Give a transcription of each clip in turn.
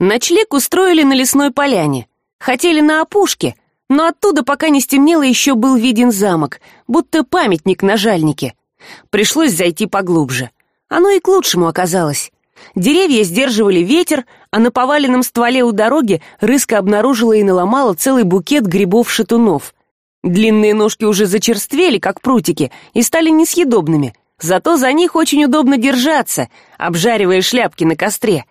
ночлег устроили на лесной поляне. Хотели на опушке но оттуда пока не стемнело еще был виден замок будто памятник на жальнике. Пришлось зайти поглубже. Оно и к лучшему оказалось. Деревья сдерживали ветер а на поваленном стволе у дороги рыска обнаружила и наломала целый букет грибов шатунов. Длинные ножки уже зачерствели как прутики и стали несъедобными. Зато за них очень удобно держаться обжаривая шляпки на костре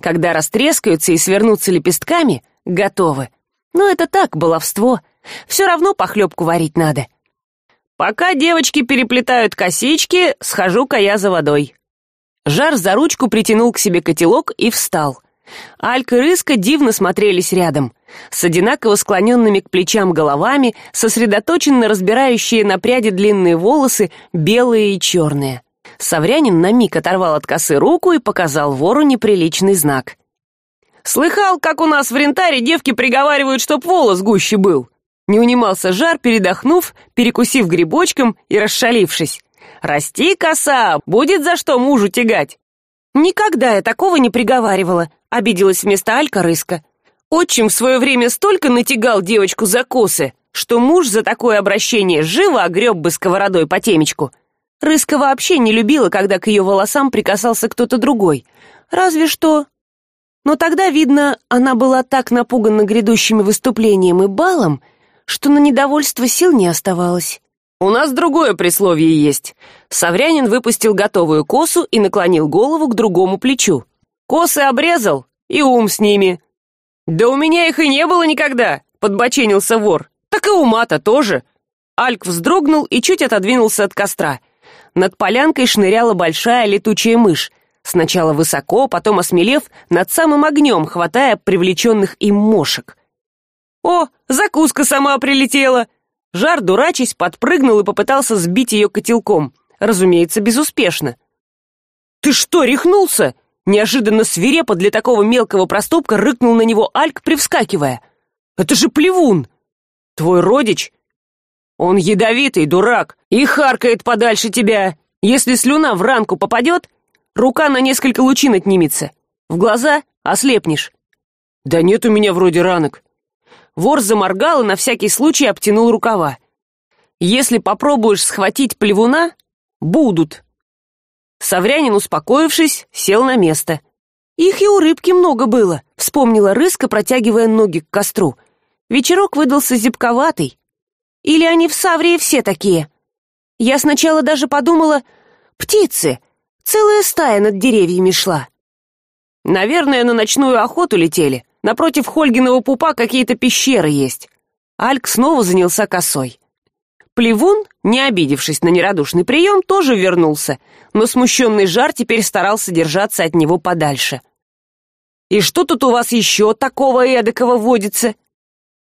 когда растрескаются и свернутся лепестками готовы. Но это так баловство. Все равно похлебку варить надо. Пока девочки переплетают косички схожу ка я за водой. Жар за ручку притянул к себе котелок и встал. Алька и рыска дивно смотрелись рядом с одинаково склоненными к плечам головами сосредоточенно разбирающие на пряди длинные волосы белые и черные саврянин на миг оторвал от косы руку и показал вору неприличный знак. Слыхал как у нас в рентаре девки приговаривают чтоб волос гуще был? Не унимался жар передохнув перекусив грибочком и расшалившись. Расти коса будет за что мужу тягать! Никогда я такого не приговаривала обиделась вместо алька рыска. Отчим в свое время столько натягал девочку за косы что муж за такое обращение живо огреб бы сковородой по темечку рыска вообще не любила когда к ее волосам прикасался кто то другой. Разве что. Но тогда видно она была так напугана грядущими выступлением и балом что на недовольство сил не оставалось. У нас другое присловие есть саврянин выпустил готовую косу и наклонил голову к другому плечу. Косы обрезал и ум с ними да у меня их и не было никогда подбоченился вор. Так и ума то тоже альк вздрогнул и чуть отодвинулся от костра над полянкой шныряла большая летучая мышь. Сначала высоко потом осмелев над самым огнем хватая привлеченных им мошек. О закуска сама прилетела! Жар дурачись подпрыгнул и попытался сбить ее котелком. Разумеется безуспешно. Ты что рехнулся? Неожиданно свирепо для такого мелкого проступка рыкнул на него альк привскакивая. Это же плевун! Твой родич он ядовитый дурак и харкает подальше тебя. Если слюна в ранку попадет рука на несколько лучин отнимется. В глаза ослепнешь да нет у меня вроде ранок вор заморгал и на всякий случай обтянул рукава. Если попробуешь схватить плевуна будут саврянин успокоившись сел на место. Их и у рыбки много было вспомнила рыска протягивая ноги к костру. Вечерок выдался зябковатый или они в саврии все такие? Я сначала даже подумала птицы целая стая над деревьями шла. Наверное на ночную охоту летели. Напротив хольгиного пупа какие то пещеры есть. Альк снова занялся косой. Плевун не обидевшись на нерадушный прием тоже вернулся но смущенный жар теперь старался держаться от него подальше. И что тут у вас еще такого эдакого водится?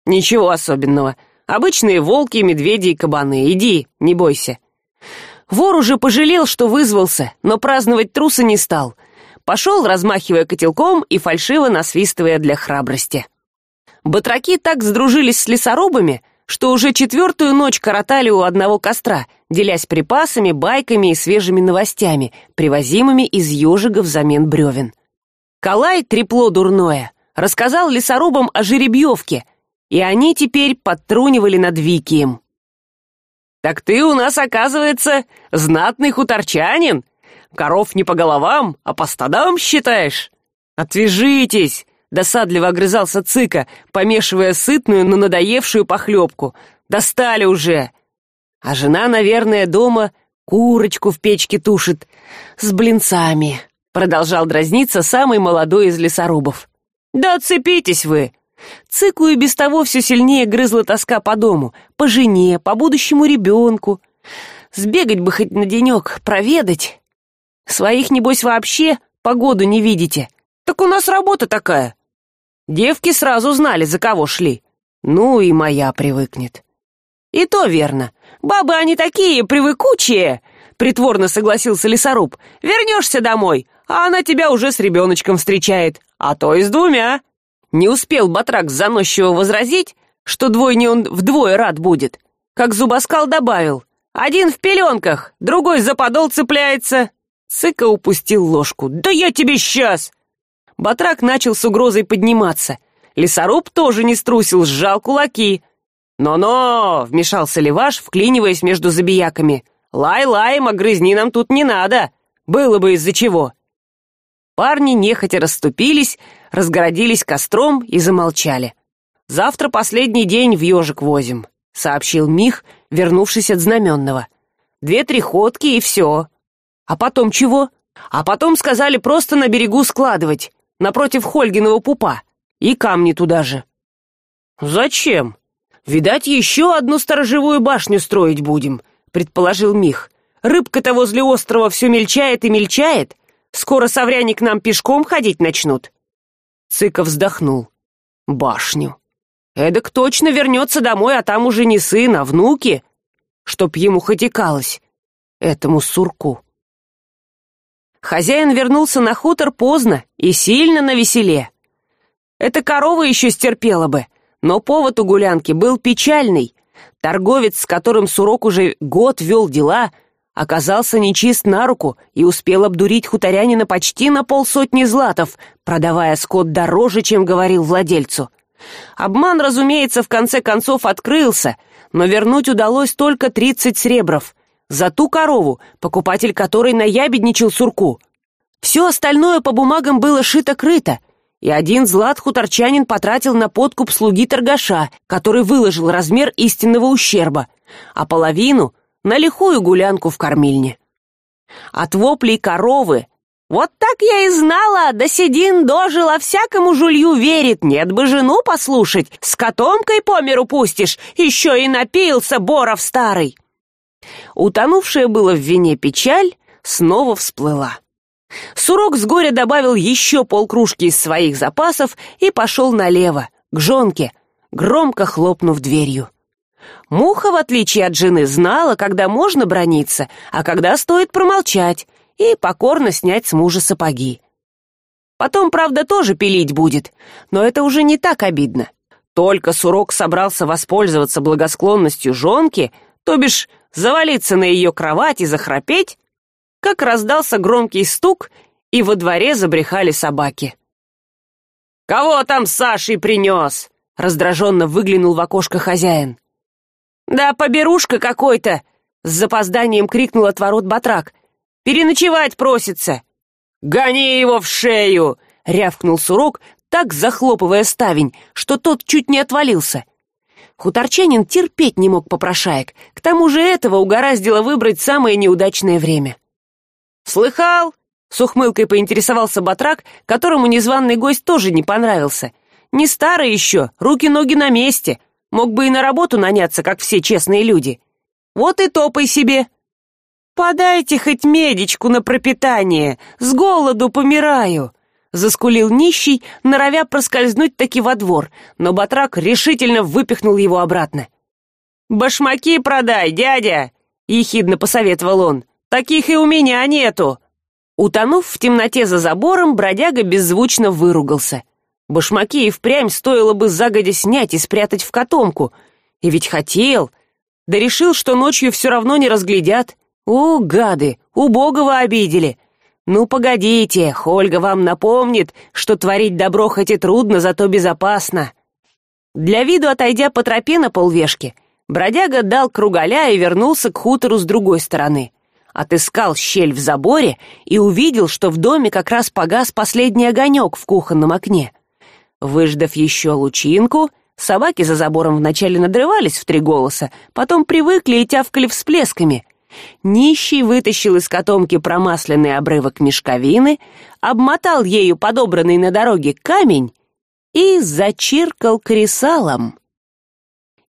Ничего особенного обычные волки медведи и кабаны. Иди не бойся. Вор уже пожалел что вызвался но праздновать труса не стал. Пошел размахивая котелком и фальшиво насвистывая для храбрости. Батраки так сдружились с лесорубами что уже четвертую ночь коротали у одного костра делясь припасами байками и свежими новостями привозимыми из ежика взамен бревен. Калай трепло дурное рассказал лесорубам о жеребьевке и они теперь подтрунивали над викием. Так ты у нас оказывается знатный хуторчанин. Коров не по головам а по стадам считаешь. Отвяжитесь досадливо огрызался цыка помешивая сытную но надоевшую похлебку. Достали уже! А жена наверное дома курочку в печке тушит. С блинцами продолжал дразниться самый молодой из лесорубов. Да отцепитесь вы цику и без того все сильнее грызла тоска по дому по жене по будущему ребенку сбегать бы хоть на денек проведать. Своих небось вообще погоду не видите. Так у нас работа такая. Девки сразу знали за кого шли. Ну и моя привыкнет. И то верно. Бабы они такие привыкучие притворно согласился лесоруб. Вернешься домой а она тебя уже с ребеночком встречает а то и с двумя не успел батрак заносчиво возразить что двойне он вдвое рад будет как зубоскал добавил один в пеленках другой за подол цепляется цыка упустил ложку. Да я тебе сейчас батрак начал с угрозой подниматься. Лесоруб тоже не струсил сжал кулаки. Но-но вмешался леваш вклиниваясь между забияками. Лай лаем а грызни нам тут не надо. Было бы из-за чего парни нехотя расступились разгородились костром и замолчали. Завтра последний день в ежик возим сообщил мих вернувшись от знаменного. Две три ходки и все а потом чего? А потом сказали просто на берегу складывать напротив хольгиного пупа и камни туда же зачем? Видать еще одну сторожевую башню строить будем предположил мих. Рыбка-то возле острова все мельчает и мельчает. Скоро совряне к нам пешком ходить начнут цыков вздохнул. Башню. Эдак точно вернется домой а там уже не сын а внуки. Чтоб ему хоть икалось этому сурку хозяин вернулся на хутор поздно и сильно навеселе. Эта корова еще стерпела бы но повод у гулянки был печальный. Торговец с которым сурок уже год вел дела оказался нечист на руку и успел обдурить хуторянина почти на полсотни златов продавая скот дороже чем говорил владельцу. Обман разумеется в конце концов открылся но вернуть удалось только тридцать сребров. За ту корову покупатель которой наябедничал сурку. Все остальное по бумагам было шито крыто и один злат хуторчанин потратил на подкуп слуги торгаша который выложил размер истинного ущерба а половину на лихую гулянку в кормильне. От воплей коровы вот так я и знала да седин дожил а всякому жулью верит нет бы жену послушать с котомкой по миру пустишь еще и напился боров старый. Утонувшая было в вине печаль снова всплыла. Сурок с горя добавил еще полкружки из своих запасов и пошел налево к жонке громко хлопнув дверью муха в отличие от жены знала когда можно брониться а когда стоит промолчать и покорно снять с мужа сапоги. Потом правда тоже пилить будет но это уже не так обидно. Только сурок собрался воспользоваться благосклонностью жонки то бишь завалиться на ее кровать и захрапеть как раздался громкий стук и во дворе забрехали собаки. Кого там сашей принес раздраженно выглянул в окошко хозяин да поберушка какой то с запозданием крикнул от ворот батрак. Переночевать просится! Гони его в шею рявкнул сурок так захлопывая ставень что тот чуть не отвалился. Хуторчанин терпеть не мог попрошаек к тому же этого угораздило выбрать самое неудачное время. Слыхал с ухмылкой поинтересовался батрак которому незваный гость тоже не понравился. Не старый еще руки ноги на месте мог бы и на работу наняться как все честные люди. Вот и топай себе. Подайте хоть медичку на пропитание с голоду помираю заскулил нищий норовя проскользнуть таки во двор но батрак решительно выпихнул его обратно. Башмаки продай дядя ехидно посоветовал он. Таких и у меня нету! Утонув в темноте за забором бродяга беззвучно выругался башмаки и впрямь стоило бы загодя снять и спрятать в котомку. И ведь хотел. Да решил что ночью все равно не разглядят. О гады убогого обидели. Ну погодите ольга вам напомнит что творить добро хоть и трудно зато безопасно. Для виду отойдя по тропе на полвешки бродяга дал кругаля и вернулся к хутору с другой стороны. Отыскал щель в заборе и увидел что в доме как раз погас последний огонек в кухонном окне выждав еще лучинку собаки за забором вначале надрывались в три голоса потом привыкли и тявкали всплесками. Нищий вытащил из котомки промасленный обрывок мешковины обмотал ею подобранный на дороге камень и зачиркал кресалом.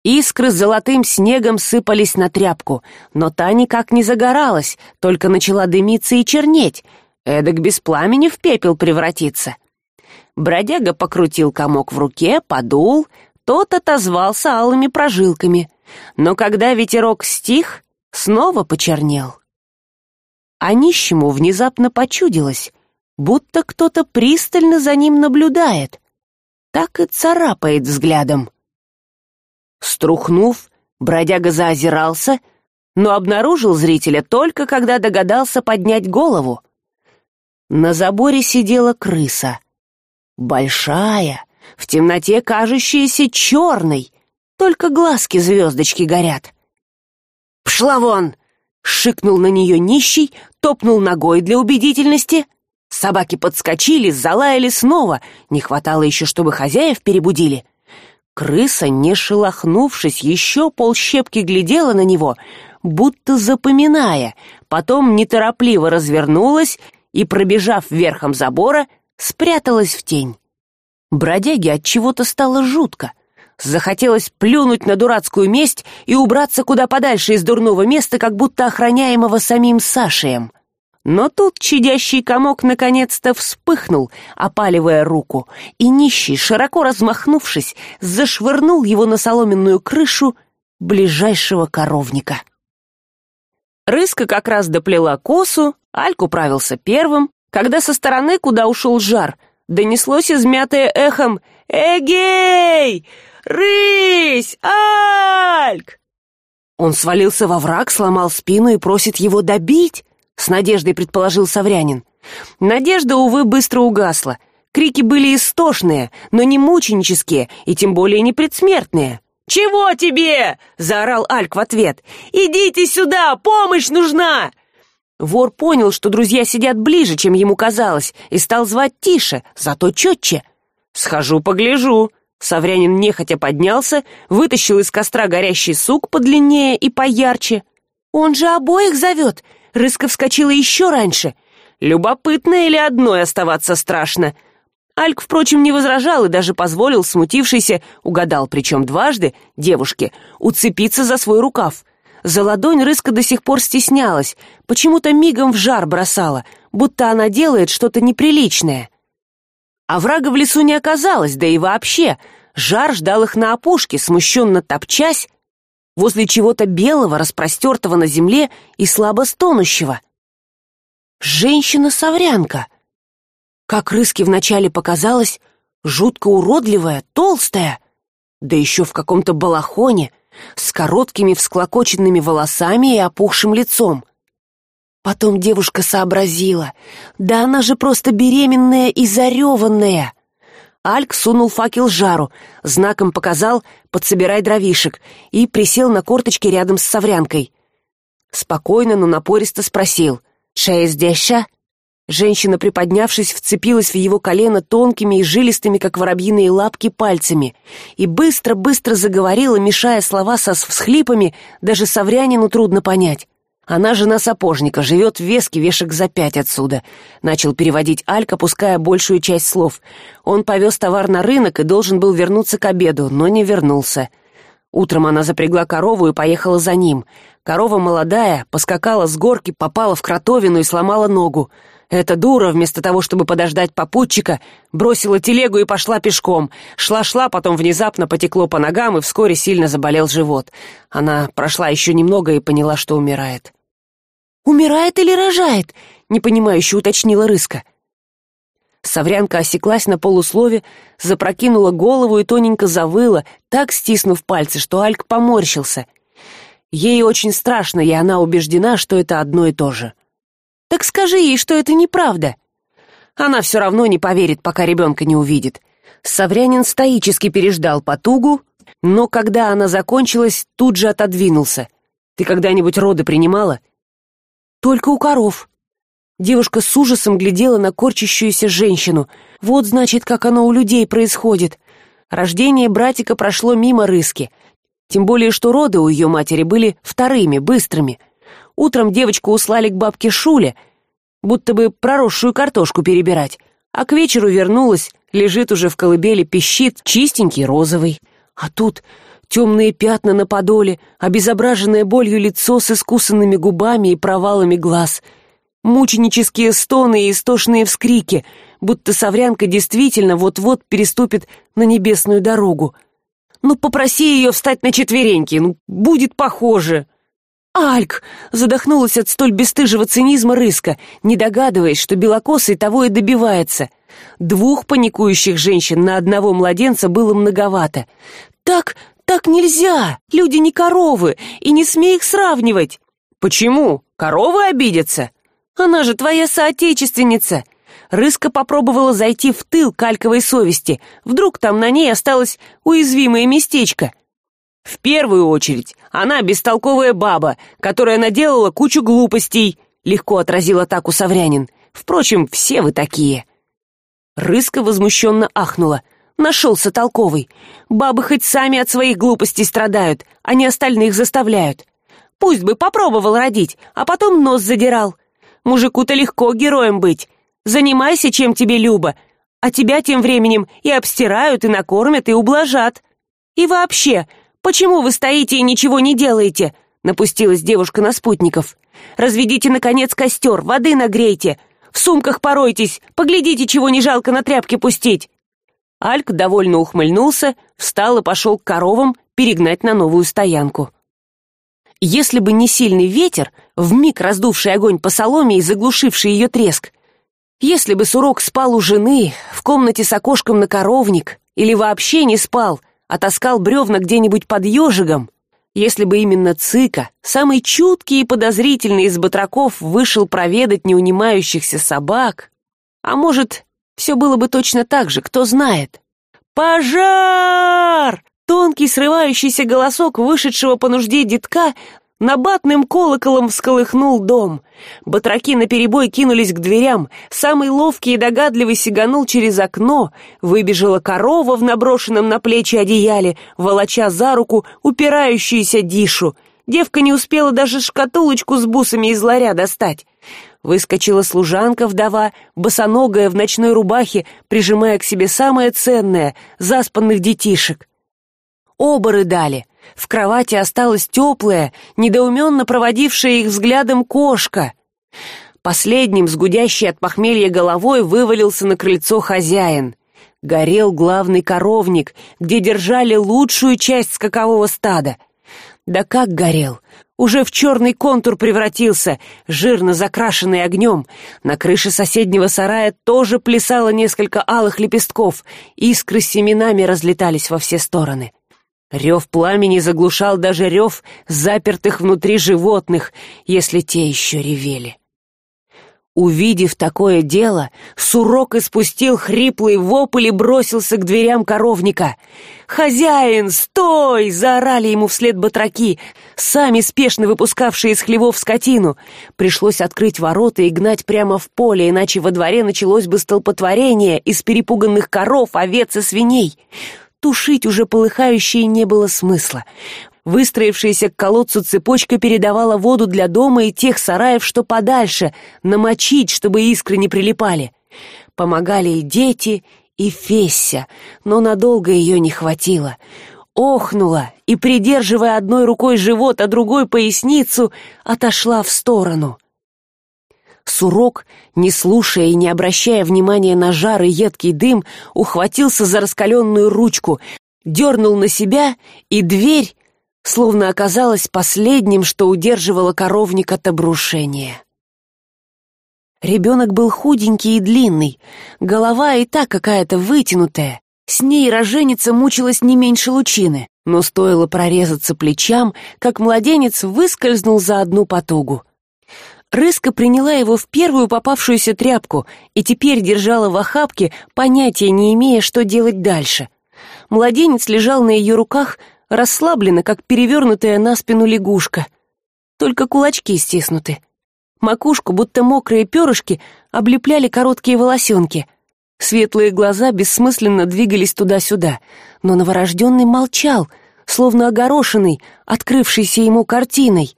Искры с золотым снегом сыпались на тряпку но та никак не загоралась только начала дымиться и чернеть. Эдак без пламени в пепел превратиться бродяга покрутил комок в руке подул тот отозвался алыми прожилками. Но когда ветерок стих снова почернел. А нищему внезапно почудилось будто кто то пристально за ним наблюдает. Так и царапает взглядом. Струхнув бродяга заозирался но обнаружил зрителя только когда догадался поднять голову. На заборе сидела крыса большая в темноте кажущаяся черной только глазки звездочки горят. Пшла вон шикнул на нее нищий топнул ногой для убедительности. Собаки подскочили залаяли снова не хватало еще чтобы хозяев перебудили. Крыса не шелохнувшись еще полщепки глядела на него будто запоминая потом неторопливо развернулась и пробежав верхом забора спряталась в тень. Бродяге от чего то стало жутко. Захотелось плюнуть на дурацкую месть и убраться куда подальше из дурного места как будто охраняемого самим сашием. Но тут чадящий комок наконец-то вспыхнул опаливая руку и нищий широко размахнувшись зашвырнул его на соломенную крышу ближайшего коровника. Рыска как раз доплела косу альк управился первым когда со стороны куда ушел жар донеслось измятое эхом эгей! Рысь! Альк! Он свалился во враг сломал спину и просит его добить с надеждой предположил саврянин. Надежда увы быстро угасла. Крики были истошные но не мученические и тем более не предсмертные. Чего тебе заорал альк в ответ. Идите сюда! Помощь нужна вор понял что друзья сидят ближе чем ему казалось и стал звать тише зато четче. Схожу погляжу саврянин нехотя поднялся вытащил из костра горящий сук подлиннее и поярче. Он же обоих зовет рыска вскочила еще раньше. Любопытно или одной оставаться страшно? Альк впрочем не возражал и даже позволил смутившейся угадал причем дважды девушке уцепиться за свой рукав за ладонь рыска до сих пор стеснялась почему то мигом в жар бросала будто она делает что то неприличное. А врага в лесу не оказалось да и вообще. Жар ждал их на опушке смущенно топчась возле чего-то белого распростертого на земле и слабо стонущего. Женщина саврянка как рыски вначале показалось жутко уродливая толстая да еще в каком то балахоне с короткими всклокоченными волосами и опухшим лицом. Потом девушка сообразила да она же просто беременная и зареванная! Альк сунул факел жару знаком показал подсобирай дровишек и присел на корточки рядом с саврянкой спокойно но напористо спросил шея здеша женщина приподнявшись вцепилась в его колено тонкими и жилистыми как воробьиные лапки пальцами и быстро быстро заговорила мешая слова со всхлипами даже саврянину трудно понять. Она жена сапожника живет в веске вешек за пять отсюда начал переводить альк опуская большую часть слов. Он повез товар на рынок и должен был вернуться к обеду но не вернулся утром она запрягла корову и поехала за ним. Корова молодая поскакала с горки попала в кротовину и сломала ногу эта дура вместо того чтобы подождать попутчика бросила телегу и пошла пешком. Шла шла потом внезапно потекло по ногам и вскоре сильно заболел живот. Она прошла еще немного и поняла что умирает. Умирает или рожает непонимающе уточнила рыска. Саврянка осеклась на полуслове запрокинула голову и тоненько завыла так стиснув пальцы что альк поморщился. Ей очень страшно и она убеждена что это одно и то же так скажи ей что это неправда. Она все равно не поверит пока ребенка не увидит. Саврянин стоически переждал потугу но когда она закончилась тут же отодвинулся. Ты когда нибудь роды принимала? Только у коров. Девушка с ужасом глядела на корчащуюся женщину. Вот значит как оно у людей происходит. Рождение братика прошло мимо рыски. Тем более что роды у ее матери были вторыми быстрыми утром девочку услали к бабке шуле будто бы проросшую картошку перебирать а к вечеру вернулась лежит уже в колыбели пищит чистенький розовый. А тут темные пятна на подоле обезображенное болью лицо с искусанными губами и провалами глаз мученические стоны и истошные вскрики будто саврянка действительно вот вот переступит на небесную дорогу. Ну попроси ее встать на четвереньки ну будет похоже альк задохнулась от столь бесстыжего цинизма рыска не догадываясь что белокосый того и добивается. Двух паникующих женщин на одного младенца было многовато. Так так нельзя! Люди не коровы и не смей их сравнивать! Почему? Коровы обидятся? Она же твоя соотечественница! Рыска попробовала зайти в тыл кальковой совести. Вдруг там на ней осталось уязвимое местечко в первую очередь она бестолковая баба которая наделала кучу глупостей легко отразил атаку саврянин. Впрочем все вы такие. Рыска возмущенно ахнула. Нашелся толковый. Бабы хоть сами от своих глупостей страдают а не остальных заставляют. Пусть бы попробовал родить а потом нос задирал. Мужику то легко героем быть. Занимайся чем тебе любо а тебя тем временем и обстирают и накормят и ублажат. И вообще почему вы стоите и ничего не делаете напустилась девушка на спутников. Разведите наконец костер воды нагрейте. В сумках поройтесь. Поглядите чего не жалко на тряпки пустить альк довольно ухмыльнулся встал и пошел к коровам перегнать на новую стоянку. Если бы не сильный ветер вмиг раздувший огонь по соломе и заглушивший ее треск если бы сурок спал у жены в комнате с окошком на коровник или вообще не спал а таскал бревна где нибудь под ежигом. Если бы именно цыка самый чуткий и подозрительный из батраков вышел проведать неунимающихся собак а может все было бы точно так же кто знает. Пожар тонкий срывающийся голосок вышедшего по нужде детка набатным колоколом всколыхнул дом. Батраки наперебой кинулись к дверям. Самый ловкий и догадливый сиганул через окно. Выбежала корова в наброшенном на плечи одеяле волоча за руку упирающуюся дишу. Девка не успела даже шкатулочку с бусами из ларя достать. Выскочила служанка вдова босоногая в ночной рубахе прижимая к себе самое ценное заспанных детишек. Оба рыдали в кровати осталась теплая недоуменно проводившая их взглядом кошка. Последним с гудящей от похмелья головой вывалился на крыльцо хозяин. Горел главный коровник где держали лучшую часть скакового стада. Да как горел! Уже в черный контур превратился жирно закрашенный огнем. На крыше соседнего сарая тоже плясало несколько алых лепестков. Искры с семенами разлетались во все стороны рев пламени заглушал даже рев запертых внутри животных если те еще ревели. Увидев такое дело сурок испустил хриплый вопль и бросился к дверям коровника. Хозяин стой заорали ему вслед батраки сами спешно выпускавшие из хлевов скотину. Пришлось открыть ворота и гнать прямо в поле иначе во дворе началось бы столпотворение из перепуганных коров овец и свиней тушить уже полыхающее не было смысла. Выстроившаяся к колодцу цепочка передавала воду для дома и тех сараев что подальше намочить чтобы искры не прилипали. Помогали и дети и фесся но надолго ее не хватило. Охнула и придерживая одной рукой живот а другой поясницу отошла в сторону сурок не слушая и не обращая внимания на жар и едкий дым ухватился за раскаленную ручку дернул на себя и дверь словно оказалась последним что удерживало коровник от обрушения. Ребенок был худенький и длинный голова и так какая то вытянутая с ней роженица мучилась не меньше лучины но стоило прорезаться плечам как младенец выскользнул за одну потугу рыска приняла его в первую попавшуюся тряпку и теперь держала в охапке понятия не имея что делать дальше. Младенец лежал на ее руках расслабленно как перевернутая на спину лягушка. Только кулачки стиснуты. Макушку будто мокрые перышки облепляли короткие волосенки. Светлые глаза бессмысленно двигались туда сюда но новорожденный молчал словно огорошенный открывшейся ему картиной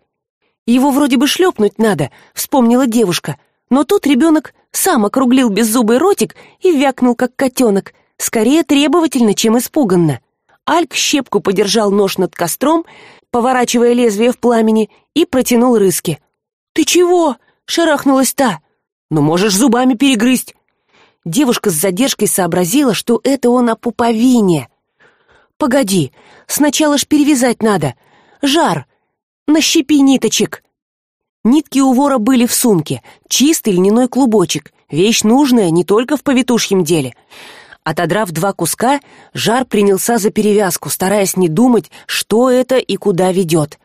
его вроде бы шлепнуть надо вспомнила девушка. Но тут ребенок сам округлил беззубый ротик и вякнул как котенок скорее требовательно чем испуганно. Альк щепку подержал нож над костром поворачивая лезвие в пламени и протянул рыски. Ты чего шарахнулась та. Ну можешь зубами перегрызть девушка с задержкой сообразила что это он о пуповине. Погоди сначала ж перевязать надо. Жар нащепи ниточек. Нитки у вора были в сумке чистый льняной клубочек вещь нужная не только в повитушьем деле. Отодрав два куска жар принялся за перевязку стараясь не думать что это и куда ведет.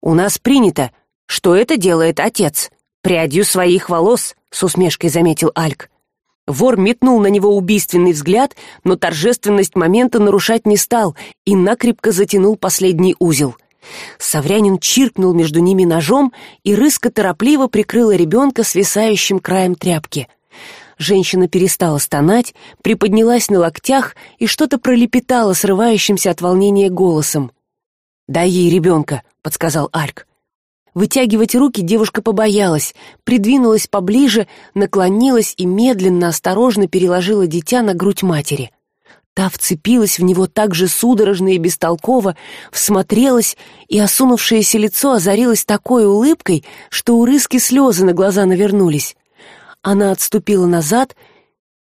У нас принято. Что это делает отец? Прядью своих волос с усмешкой заметил альк. Вор метнул на него убийственный взгляд но торжественность момента нарушать не стал и накрепко затянул последний узел саврянин чиркнул между ними ножом и рыска торопливо прикрыла ребенка свисающим краем тряпки. Женщина перестала стонать приподнялась на локтях и что то пролепетала срывающимся от волнения голосом. Дай ей ребенка подсказал альк. Вытягивать руки девушка побоялась придвинулась поближе наклонилась и медленно осторожно переложила дитя на грудь матери та вцепилась в него так же судорожно и бестолково всмотрелась и осунувшееся лицо озарилось такой улыбкой что у рыски слезы на глаза навернулись. Она отступила назад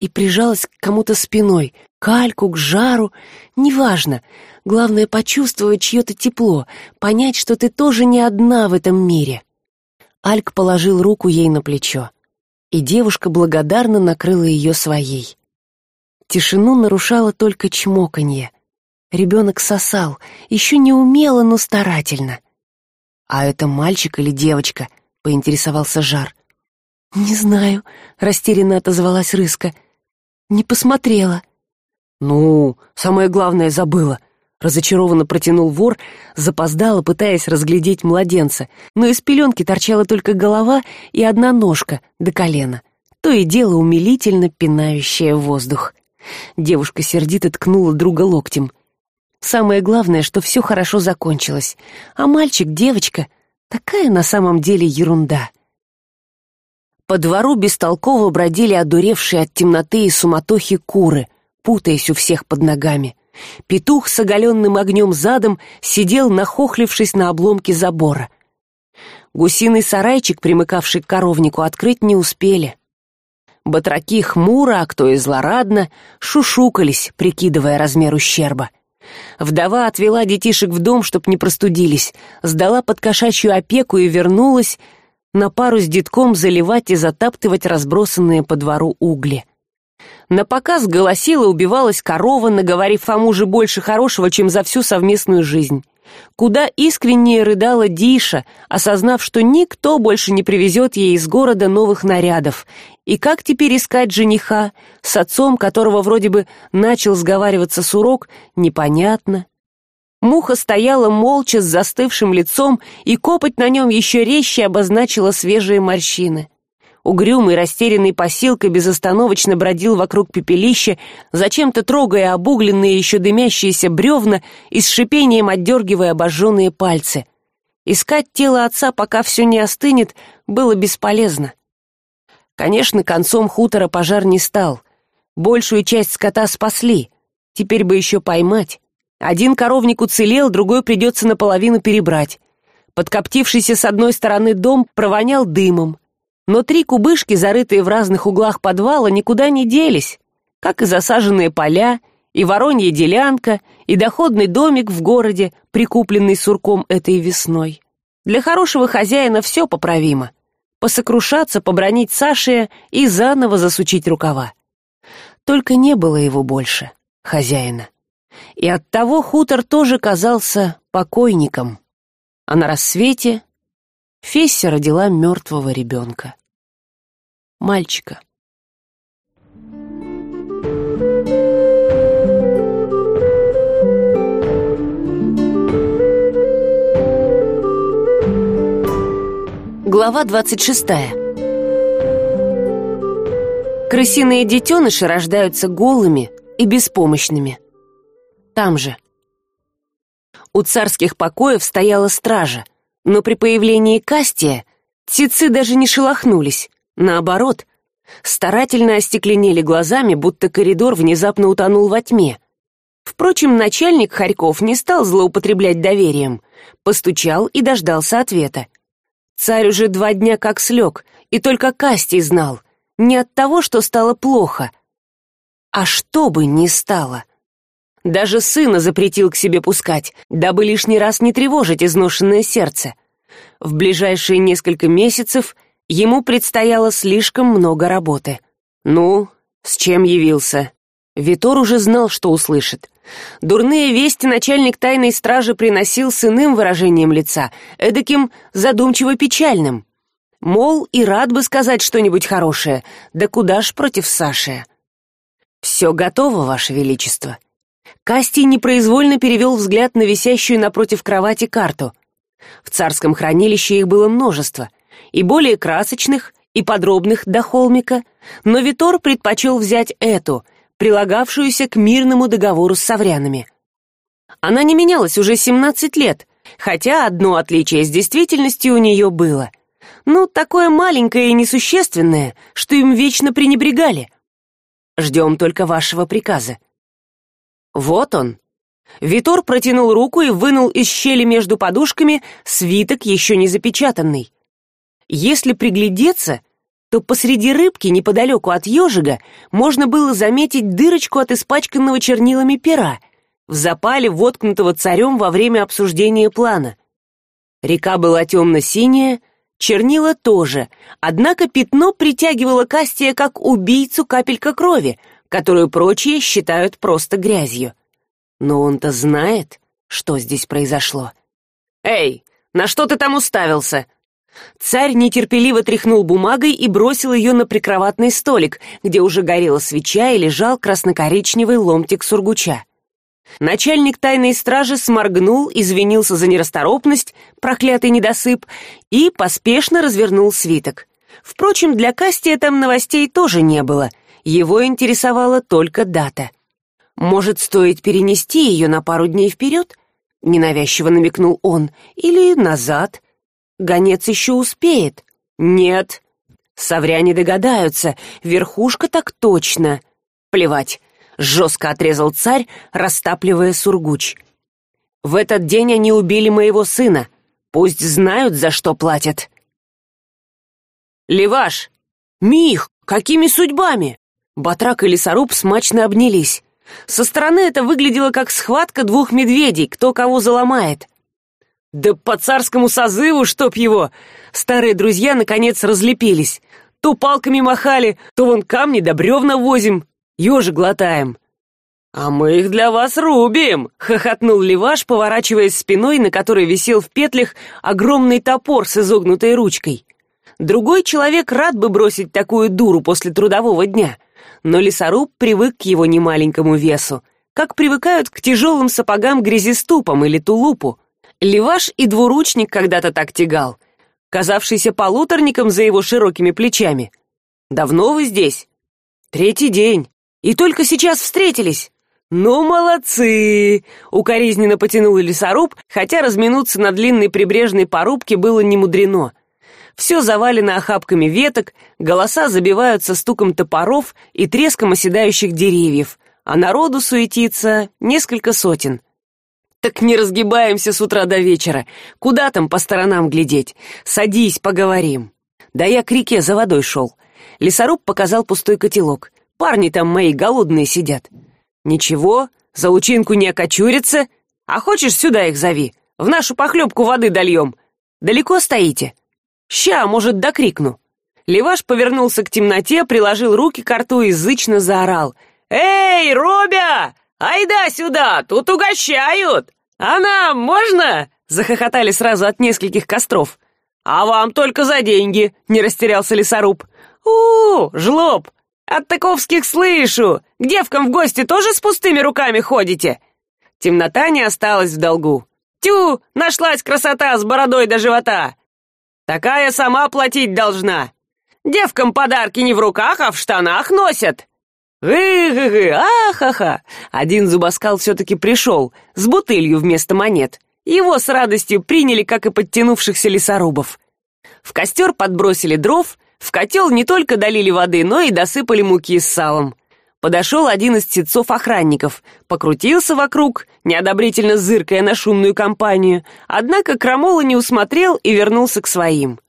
и прижалась к кому то спиной к альку к жару. Неважно. Главное почувствовать чье то тепло понять что ты тоже не одна в этом мире. Альк положил руку ей на плечо и девушка благодарно накрыла ее своей тишину нарушало только чмоканье. Ребенок сосал еще не умело но старательно. А это мальчик или девочка поинтересовался жар. Не знаю растерянно отозвалась рыска. Не посмотрела ну самое главное забыла разочарованно протянул вор запоздало пытаясь разглядеть младенца. Но из пеленки торчала только голова и одна ножка до колена то и дело умилительно пинающая воздух девушка сердито ткнула друга локтем. Самое главное что все хорошо закончилось. А мальчик девочка такая на самом деле ерунда по двору бестолково бродили одуревшие от темноты и суматохи куры путаясь у всех под ногами. Петух с оголенным огнем задом сидел нахохлившись на обломке забора. Гусиный сарайчик примыкавший к коровнику открыть не успели батраки хмуро а кто и злорадно шушукались прикидывая размер ущерба. Вдова отвела детишек в дом чтоб не простудились сдала под кошачью опеку и вернулась на пару с детком заливать и затаптывать разбросанные по двору угли. На показ голосила убивалась корова наговорив о муже больше хорошего чем за всю совместную жизнь куда искреннее рыдала диша осознав что никто больше не привезет ей из города новых нарядов. И как теперь искать жениха с отцом которого вроде бы начал сговариваться с урок непонятно. Муха стояла молча с застывшим лицом и копоть на нем еще резче обозначила свежие морщины угрюмый растерянный посилка безостановочно бродил вокруг пепелища зачем то трогая обугленные еще дымящиеся бревна и с шипением отдергивая обожженные пальцы. Искать тело отца пока все не остынет было бесполезно. Конечно концом хутора пожар не стал. Большую часть скота спасли. Теперь бы еще поймать. Один коровник уцелел другой придется наполовину перебрать. Подкоптившийся с одной стороны дом провонял дымом но три кубышки зарытые в разных углах подвала никуда не делись как и засаженные поля и воронья делянка и доходный домик в городе прикупленный сурком этой весной. Для хорошего хозяина все поправимо. Посокрушаться побронить саше и заново засучить рукава. Только не было его больше хозяина. И оттого хутор тоже казался покойником. А на рассвете фесся родила мертвого ребенка. Мальчика. Глава двадцать шестая. Крысиные детеныши рождаются голыми и беспомощными. Там же. У царских покоев стояла стража но при появлении кастия птицы даже не шелохнулись наоборот старательно остекленели глазами будто коридор внезапно утонул во тьме. Впрочем начальник хорьков не стал злоупотреблять доверием постучал и дождался ответа. Царь уже два дня как слег и только кастий знал не от того что стало плохо а что бы ни стало даже сына запретил к себе пускать дабы лишний раз не тревожить изношенное сердце. В ближайшие несколько месяцев ему предстояло слишком много работы. Ну с чем явился? Витор уже знал что услышит. Дурные вести начальник тайной стражи приносил с иным выражением лица эдаким задумчиво печальным. Мол и рад бы сказать что нибудь хорошее да куда ж против саши? Все готово ваше величество кастий непроизвольно перевел взгляд на висящую напротив кровати карту. В царском хранилище их было множество и более красочных и подробных до холмика но витор предпочел взять эту прилагавшуюся к мирному договору с саврянами она не менялась уже семнадцать лет хотя одно отличие с действительностью у нее было. Ну такое маленькое и несущественное что им вечно пренебрегали. Ждем только вашего приказа вот он. Витор протянул руку и вынул из щели между подушками свиток еще не запечатанный. Если приглядеться то посреди рыбки неподалеку от ежика можно было заметить дырочку от испачканного чернилами пера в запале воткнутого царем во время обсуждения плана. Река была темно синяя чернила тоже однако пятно притягивало кастия как убийцу капелька крови которую прочие считают просто грязью. Но он то знает что здесь произошло. Эй на что ты там уставился? Царь нетерпеливо тряхнул бумагой и бросил ее на прикроватный столик где уже горела свеча и лежал красно коричневый ломтик сургуча. Начальник тайной стражи сморгнул извинился за нерасторопность проклятый недосып и поспешно развернул свиток. Впрочем для кастия там новостей тоже не было его интересовала только дата. Может стоит перенести ее на пару дней вперед ненавязчиво намекнул он. Или назад? Гонец еще успеет? Нет совряне догадаются. Верхушка так точно плевать жестко отрезал царь растапливая сургуч. В этот день они убили моего сына. Пусть знают за что платят леваш! Мих какими судьбами батрак и лесоруб смачно обнялись. Со стороны это выглядело как схватка двух медведей кто кого заломает. Да по царскому созыву чтоб его! Старые друзья наконец разлепились. То палками махали то вон камни да бревна возим ежи глотаем. А мы их для вас рубим хохотнул леваш поворачиваясь спиной на которой висел в петлях огромный топор с изогнутой ручкой. Другой человек рад бы бросить такую дуру после трудового дня но лесоруб привык к его немаленькому весу как привыкают к тяжелым сапогам грязиступам или тулупу. Леваш и двуручник когда то так тягал казавшийся полуторником за его широкими плечами. Давно вы здесь? Третий день. И только сейчас встретились? Ну молодцы укоризненно потянул лесоруб хотя разминуться на длинной прибрежной порубке было немудрено все завалено охапками веток голоса забиваются стуком топоров и треском оседающих деревьев а народу суетится несколько сотен. Так не разгибаемся с утра до вечера. Куда там по сторонам глядеть? Садись поговорим да я к реке за водой шел лесоруб показал пустой котелок. Парни там мои голодные сидят ничего за лучинку не окочурится. А хочешь сюда их зови. В нашу похлебку воды дольем далеко стоите ща может докрикну леваш повернулся к темноте приложил руки к рту и заорал. Эй робя! Айда сюда тут угощают! А нам можно захохотали сразу от нескольких костров. А вам только за деньги не растерялся лесоруб. У жлоб! От таковских слышу! К девкам в гости тоже с пустыми руками ходите? Темнота не осталась в долгу. Тю нашлась красота с бородой до живота такая сама платить должна девкам подарки не в руках а в штанах носят «Ы-гы-гы, ахаха!» Один зубоскал все-таки пришел, с бутылью вместо монет. Его с радостью приняли, как и подтянувшихся лесорубов. В костер подбросили дров, в котел не только долили воды, но и досыпали муки с салом. Подошел один из птицов охранников, покрутился вокруг, неодобрительно зыркая на шумную компанию, однако крамола не усмотрел и вернулся к своим.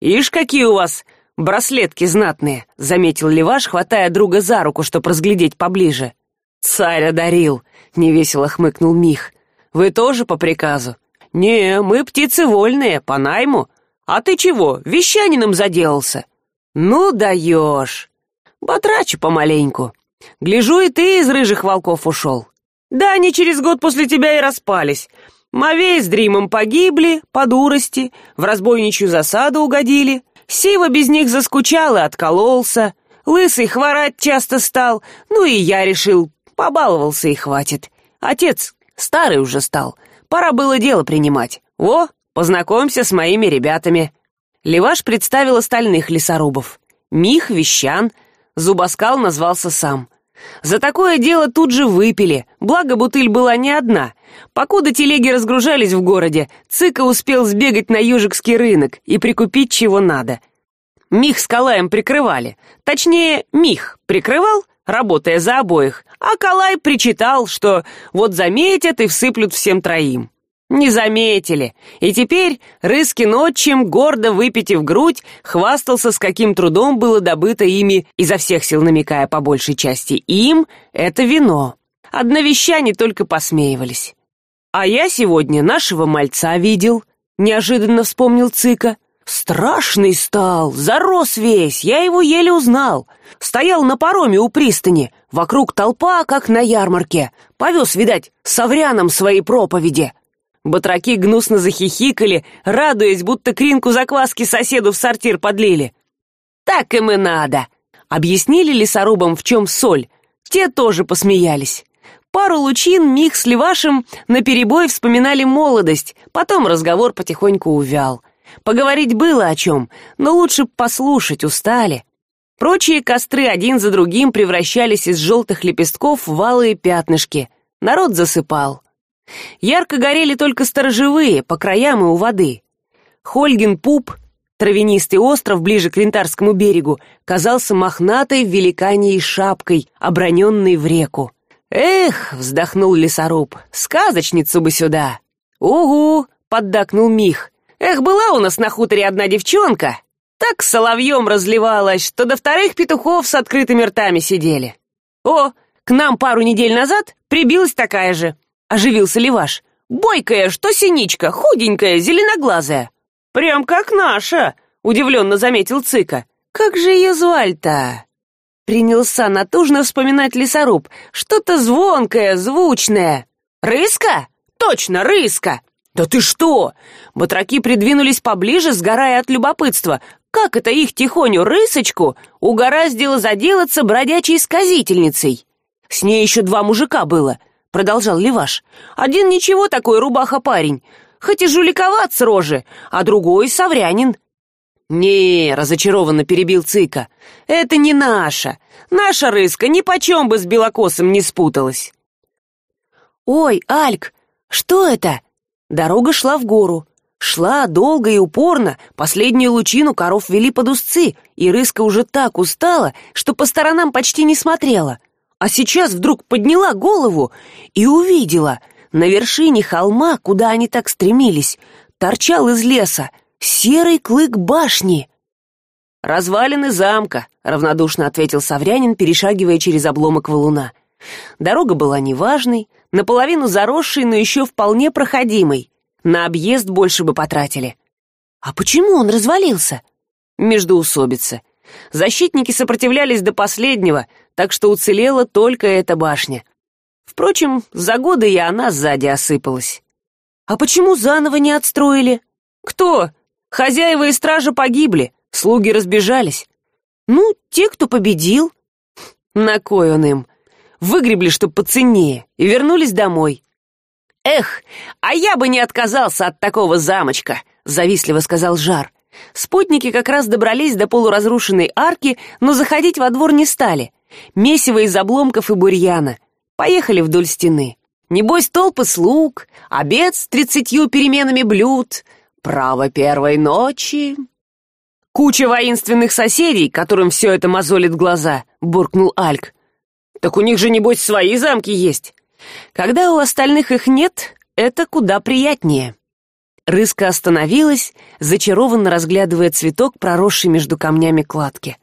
«Ишь, какие у вас браслетки знатные заметил леваш хватая друга за руку чтоб разглядеть поближе. Царь одарил невесело хмыкнул мих. Вы тоже по приказу? Не мы птицы вольные по найму. А ты чего вещанином заделался? Ну даешь! Батрачу помаленьку гляжу и ты из рыжих волков ушел да они через год после тебя и распались мовей с дримом погибли по дурости в разбойничью засаду угодили Сива без них заскучал и откололся. Лысый хворать часто стал. Ну и я решил, побаловался и хватит. Отец старый уже стал. Пора было дело принимать. Во, познакомься с моими ребятами. Леваш представил остальных лесорубов. Мих, Вещан, Зубоскал назвался сам. За такое дело тут же выпили, благо бутыль была не одна. Покуда телеги разгружались в городе, Цыка успел сбегать на Южикский рынок и прикупить чего надо. Мих с Калаем прикрывали. Точнее, Мих прикрывал, работая за обоих, а Калай причитал, что вот заметят и всыплют всем троим не заметили. И теперь рыскин отчим гордо выпитив грудь хвастался с каким трудом было добыто ими изо всех сил намекая по большей части им это вино. Одновещане только посмеивались. А я сегодня нашего мальца видел неожиданно вспомнил цыка. Страшный стал зарос весь я его еле узнал. Стоял на пароме у пристани вокруг толпа как на ярмарке. Повез видать савряном свои проповеди батраки гнусно захихикали радуясь будто кринку закваски соседу в сортир подлили. Так им и надо объяснили лесорубам в чем соль. Те тоже посмеялись. Пару лучин миг с левашем наперебой вспоминали молодость потом разговор потихоньку увял. Поговорить было о чем но лучше послушать устали. Прочие костры один за другим превращались из желтых лепестков в алые пятнышки. Народ засыпал ярко горели только сторожевые по краям и у воды. Хольгин пуп травянистый остров ближе к лентарскому берегу казался мохнатой великаньей шапкой оброненной в реку. Эх вздохнул лесоруб. Сказочницу бы сюда! Угу поддакнул мих. Эх была у нас на хуторе одна девчонка! Так соловьем разливалась что до вторых петухов с открытыми ртами сидели. О к нам пару недель назад прибилась такая же оживился леваш. Бойкая что синичка худенькая зеленоглазая прям как наша удивленно заметил цыка. Как же ее зваль то принялся натужно вспоминать лесоруб. Что то звонкое звучное рыска? Точно рыска! Да ты что? Батраки придвинулись поближе сгорая от любопытства. Как это их тихоню рысочку угораздило заделаться бродячей сказительницей? С ней еще два мужика было продолжал леваш. Один ничего такой рубаха парень. Хоть и жуликоват с рожи а другой саврянин не разочарованно перебил цыка. Это не наша. Наша рыска ни почем бы с белокосом не спуталась ой альк что это? Дорога шла в гору. Шла долго и упорно. Последнюю лучину коров вели под узцы и рыска уже так устала что по сторонам почти не смотрела а сейчас вдруг подняла голову и увидела на вершине холма куда они так стремились торчал из леса серый клык башни. Развалины замка равнодушно ответил саврянин перешагивая через обломок валуна. Дорога была неважной наполовину заросшей но еще вполне проходимой. На объезд больше бы потратили. А почему он развалился? Междоусобица защитники сопротивлялись до последнего так что уцелела только эта башня. Впрочем за годы и она сзади осыпалась. А почему заново не отстроили? Кто? Хозяева и стража погибли слуги разбежались. Ну те кто победил. На кой он им? Выгребли чтоб поценнее и вернулись домой. Эх а я бы не отказался от такого замочка завистливо сказал жар спутники как раз добрались до полуразрушенной арки но заходить во двор не стали. Месиво из обломков и бурьяна. Поехали вдоль стены. Небось толпы слуг обед с тридцатью переменами блюд право первой ночи. Куча воинственных соседей которым все это мозолит глаза буркнул альк. Так у них же небось свои замки есть. Когда у остальных их нет это куда приятнее рыска остановилась зачарованно разглядывая цветок проросший между камнями кладки.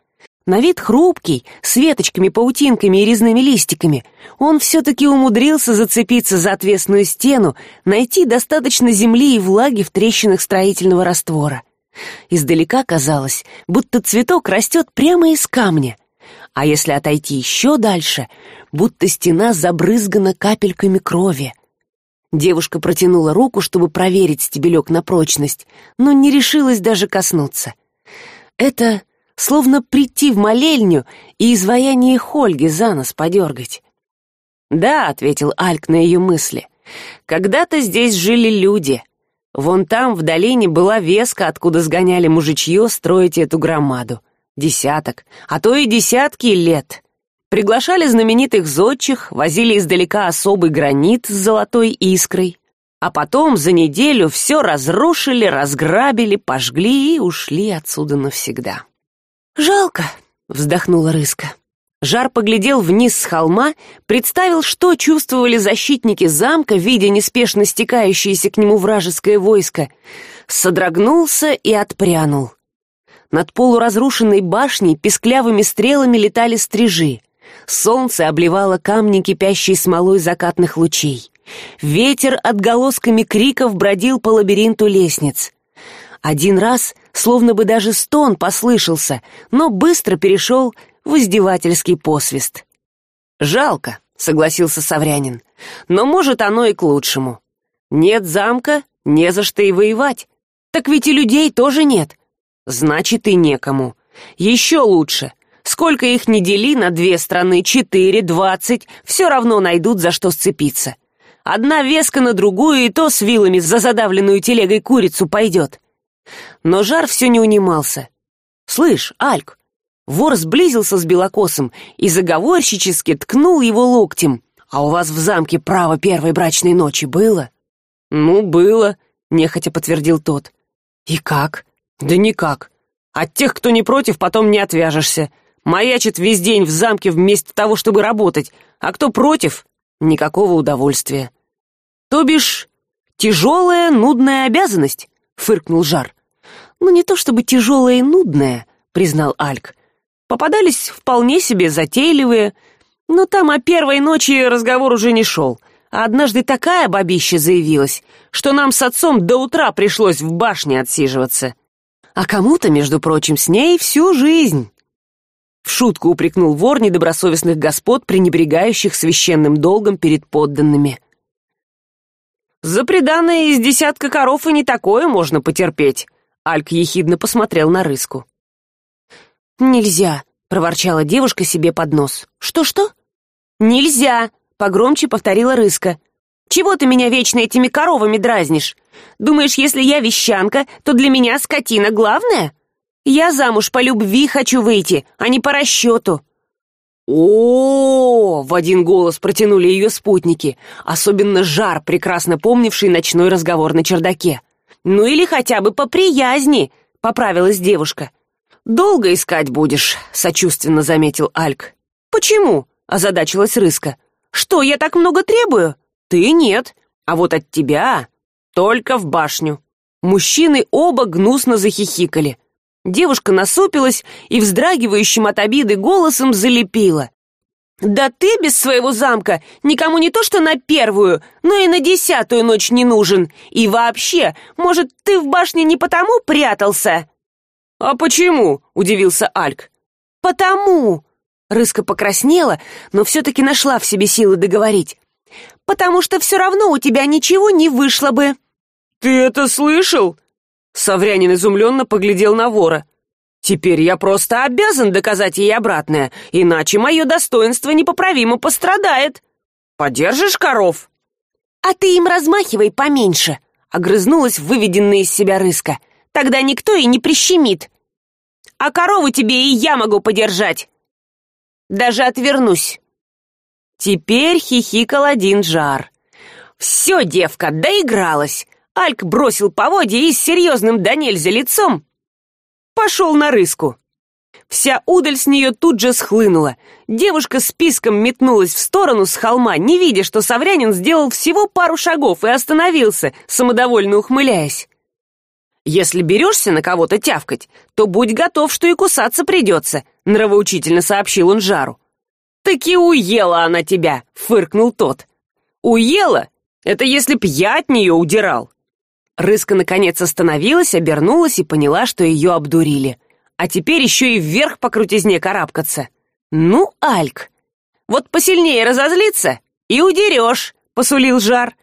На вид хрупкий с веточками паутинками и резными листиками он все таки умудрился зацепиться за отвесную стену найти достаточно земли и влаги в трещинах строительного раствора. Издалека казалось будто цветок растет прямо из камня. А если отойти еще дальше будто стена забрызгана капельками крови девушка протянула руку чтобы проверить стебелек на прочность но не решилась даже коснуться. Это словно прийти в молельню и изваяние хольги за нос подергать. Да ответил альк на ее мысли когда то здесь жили люди. Вон там в долине была веска откуда сгоняли мужичье строить эту громаду. Десяток а то и десятки лет приглашали знаменитых зодчих возили издалека особый гранит с золотой искрой. А потом за неделю все разрушили разграбили пожгли и ушли отсюда навсегда. Жалко вздохнула рыска. Жар поглядел вниз с холма представил что чувствовали защитники замка видя неспешно стекающееся к нему вражеское войско содрогнулся и отпрянул. Над полуразрушенной башней песклявыми стрелами летали стрижи солнце обливало камни кипящей смолой закатных лучей. Ветер отголосками криков бродил по лабиринту лестниц. Один раз словно бы даже стон послышался но быстро перешел в издевательский посвист. Жалко согласился саврянин но может оно и к лучшему. Нет замка не за что и воевать. Так ведь и людей тоже нет. Значит и некому. Еще лучше сколько их не дели на две страны четыре двадцать все равно найдут за что сцепиться. Одна веска на другую и то с вилами за задавленную телегой курицу пойдет но жар все не унимался. Слышь альк! Вор сблизился с белокосом и заговорщически ткнул его локтем. А у вас в замке право первой брачной ночи было? Ну было нехотя подтвердил тот. И как? Да никак. От тех кто не против потом не отвяжешься маячит весь день в замке вместо того чтобы работать а кто против никакого удовольствия. То бишь тяжелая нудная обязанность фыркнул жар. Ну не то чтобы тяжелая и нудная признал альк. Попадались вполне себе затейливые но там о первой ночи разговор уже не шел. А однажды такая бабища заявилась что нам с отцом до утра пришлось в башне отсиживаться. А кому то между прочим с ней всю жизнь в шутку упрекнул вор недобросовестных господ пренебрегающих священным долгом перед подданными. За приданное из десятка коров и не такое можно потерпеть альк ехидно посмотрел на рыску. Нельзя проворчала девушка себе под нос. Что что нельзя погромче повторила рыска. Чего ты меня вечно этими коровами дразнишь? Думаешь если я вещанка то для меня скотина главная я замуж по любви хочу выйти а не по расчету о, в один голос протянули ее спутники особенно жар прекрасно помнивший ночной разговор на чердаке. Ну или хотя бы по приязни поправилась девушка. Долго искать будешь сочувственно заметил альк. Почему озадачилась рыска. Что я так много требую? Ты нет. А вот от тебя только в башню мужчины оба гнусно захихикали девушка насупилась и вздрагивающим от обиды голосом залепила. Да ты без своего замка никому не то что на первую но и на десятую ночь не нужен. И вообще может ты в башне не потому прятался? А почему удивился альк. Потому рыска покраснела но все таки нашла в себе силы договорить. Потому что все равно у тебя ничего не вышло бы ты это слышал саврянин изумленно поглядел на вора. Теперь я просто обязан доказать ей обратное иначе мое достоинство непоправимо пострадает. Подержишь коров? А ты им размахивай поменьше огрызнулась выведенная из себя рыска. Тогда никто и не прищемит а корову тебе и я могу подержать даже отвернусь теперь хихикал один жар все девка доигралась альк бросил поводья и с серьезным да нельзя лицом пошел на рыску. Вся удаль с нее тут же схлынула. Девушка с писком метнулась в сторону с холма не видя что саврянин сделал всего пару шагов и остановился самодовольно ухмыляясь. Если берешься на кого то тявкать то будь готов что и кусаться придется нравоучительно сообщил он жару. Таки уела она тебя фыркнул тот. Уела? Это если б я от нее удирал рыска наконец остановилась обернулась и поняла что ее обдурили. А теперь еще и вверх по крутизне карабкаться. Ну альк вот посильнее разозлиться и удерешь посулил жар.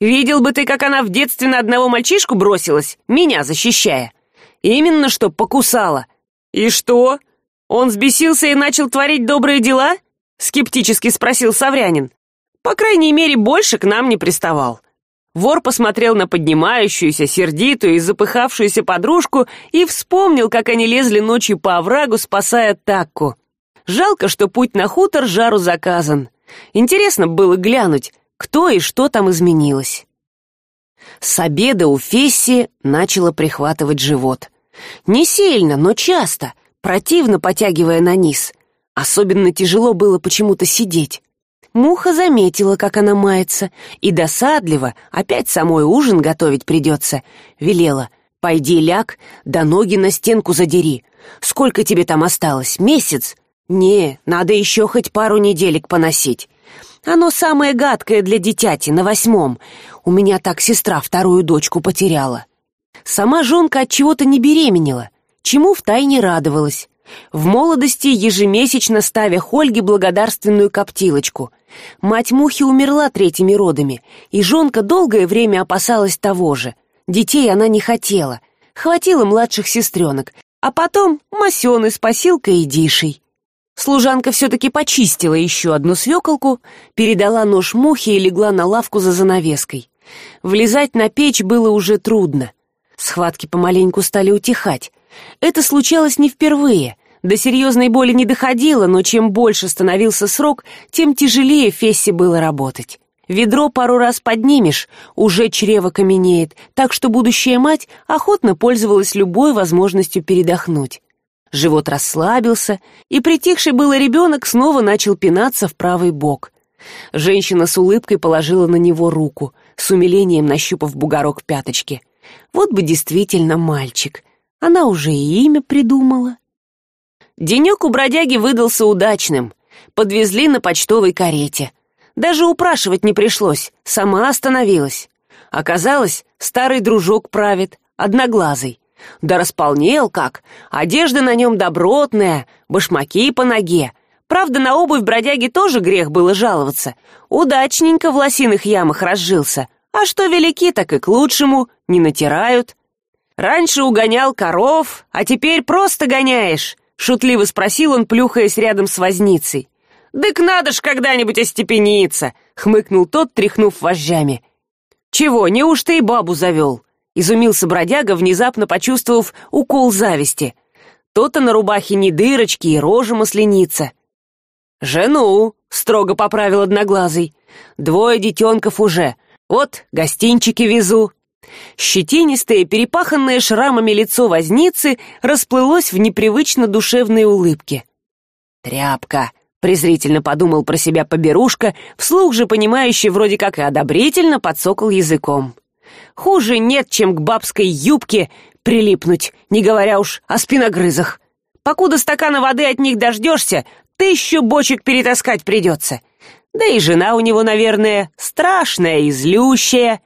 Видел бы ты как она в детстве на одного мальчишку бросилась меня защищая. Именно что покусала. И что? Он взбесился и начал творить добрые дела скептически спросил саврянин. По крайней мере больше к нам не приставал вор посмотрел на поднимающуюся сердитую и запыхавшуюся подружку и вспомнил как они лезли ночью по оврагу спасая такку. Жалко что путь на хутор жару заказан. Интересно было глянуть кто и что там изменилось. С обеда у фесси начало прихватывать живот. Не сильно но часто противно потягивая на низ. Особенно тяжело было почему то сидеть муха заметила как она мается и досадливо опять самой ужин готовить придется велела пойди ляг да ноги на стенку задери. Сколько тебе там осталось? Месяц? Не надо еще хоть пару неделек поносить. Оно самое гадкое для дитяти на восьмом. У меня так сестра вторую дочку потеряла. Сама жонка от чего то не беременела чему втайне радовалась. В молодости ежемесячно ставя хольге благодарственную коптилочку мать мухи умерла третьими родами и жонка долгое время опасалась того же. Детей она не хотела. Хватило младших сестренок а потом масены с посилкой и дишей. Служанка все таки почистила еще одну свеколку передала нож мухе и легла на лавку за занавеской. Влезать на печь было уже трудно. Схватки помаленьку стали утихать. Это случалось не впервые до серьезной боли не доходило но чем больше становился срок тем тяжелее фессе было работать. Ведро пару раз поднимешь уже чрево каменеет так что будущая мать охотно пользовалась любой возможностью передохнуть. Живот расслабился и притихший было ребенок снова начал пинаться в правый бок. Женщина с улыбкой положила на него руку с умилением нащупав бугорок пяточки вот бы действительно мальчик. Она уже и имя придумала денек у бродяги выдался удачным. Подвезли на почтовой карете. Даже упрашивать не пришлось сама остановилась. Оказалось старый дружок правит одноглазый. Да располнел как. Одежда на нем добротная башмаки по ноге. Правда на обувь бродяги тоже грех было жаловаться. Удачненько в лосиных ямах разжился. А что велики так и к лучшему не натирают. Раньше угонял коров а теперь просто гоняешь шутливо спросил он плюхаясь рядом с возницей. Дык надо ж когда нибудь остепениться хмыкнул тот тряхнув вожжами. Чего неужто и бабу завел изумился бродяга внезапно почувствовав укол зависти. То то на рубахе не дырочки и рожа масленица жену строго поправил одноглазый. Двое детенков уже. Вот гостинчики везу щетинистое перепаханное шрамами лицо возницы расплылось в непривычно душевной улыбке. Тряпка презрительно подумал про себя поберушка вслух же понимающий вроде как и одобрительно подсокал языком. Хуже нет чем к бабской юбке прилипнуть не говоря уж о спиногрызах. Покуда стакана воды от них дождешься тысячу бочек перетаскать придется. Да и жена у него наверное страшная и злющая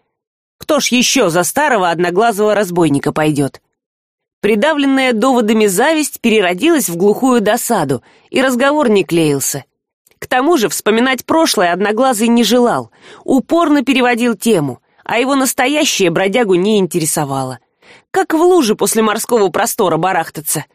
кто ж еще за старого одноглазого разбойника пойдет придавленная доводами зависть переродилась в глухую досаду и разговор не клеился. К тому же вспоминать прошлое одноглазый не желал упорно переводил тему а его настоящее бродягу не интересовало. Как в луже после морского простора барахтаться?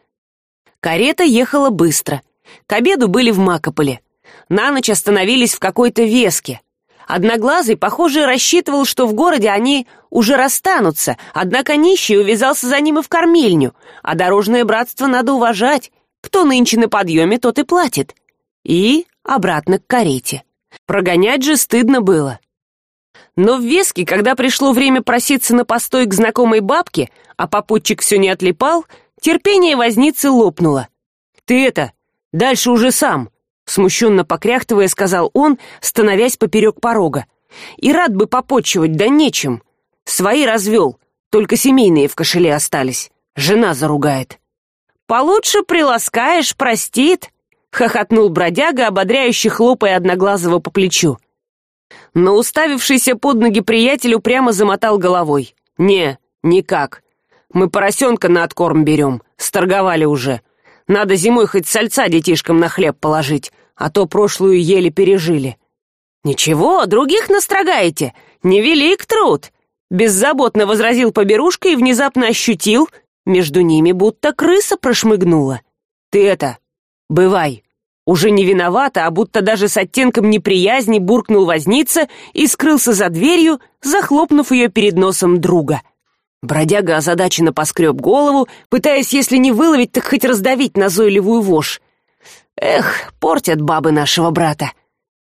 Карета ехала быстро. К обеду были в макополе на ночь остановились в какой то веске одноглазый похоже рассчитывал что в городе они уже расстанутся однако нищий увязался за ним и в кормильню. А дорожное братство надо уважать. Кто нынче на подъеме тот и платит. И обратно к карете. Прогонять же стыдно было. Но в веске когда пришло время проситься на постой к знакомой бабке а попутчик все не отлипал терпение возницы лопнуло. Ты это дальше уже сам смущенно покряхтывая сказал он становясь поперек порога. И рад бы попотчевать да нечем. Свои развел только семейные в кошеле остались. Жена заругает получше приласкаешь простит хохотнул бродяга ободряюще хлопая одноглазого по плечу. Но уставившийся под ноги приятелю прямо замотал головой. Не никак. Мы поросенка на откорм берем. Сторговали уже надо зимой хоть сальца детишкам на хлеб положить а то прошлую еле пережили. Ничего других настрогаете. Невелик труд. Беззаботно возразил поберушка и внезапно ощутил между ними будто крыса прошмыгнула. Ты это бывай. Уже не виновата а будто даже с оттенком неприязни буркнул возница и скрылся за дверью захлопнув ее перед носом друга бродяга озадаченно поскреб голову пытаясь если не выловить так хоть раздавить назойливую вошь. Эх портят бабы нашего брата.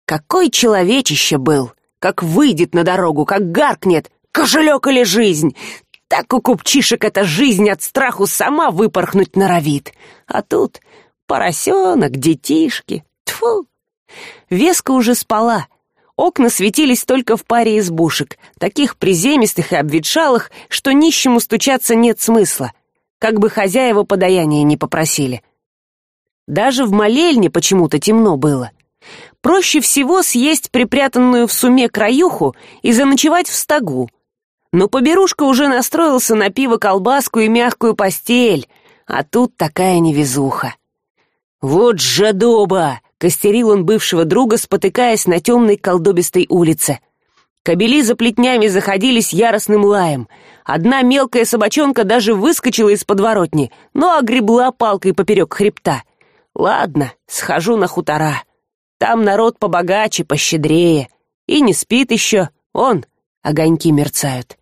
Какой человечище был! Как выйдет на дорогу как гаркнет! Кошелек или жизнь! Так у купчишек эта жизнь от страху сама выпорхнуть норовит. А тут поросенок детишки. Тьфу! Веска уже спала окна светились только в паре избушек таких приземистых и обветшалых что нищему стучаться нет смысла как бы хозяева подаяния не попросили. Даже в молельне почему то темно было. Проще всего съесть припрятанную в суме краюху и заночевать в стогу. Но поберушка уже настроился на пиво колбаску и мягкую постель а тут такая невезуха. Вот жадоба костерил он бывшего друга спотыкаясь на темной колдобистой улице. Кобели за плетнями заходились яростным лаем. Одна мелкая собачонка даже выскочила из подворотни но огребла палкой поперек хребта. Ладно схожу на хутора. Там народ побогаче пощедрее. И не спит еще. Он огоньки мерцают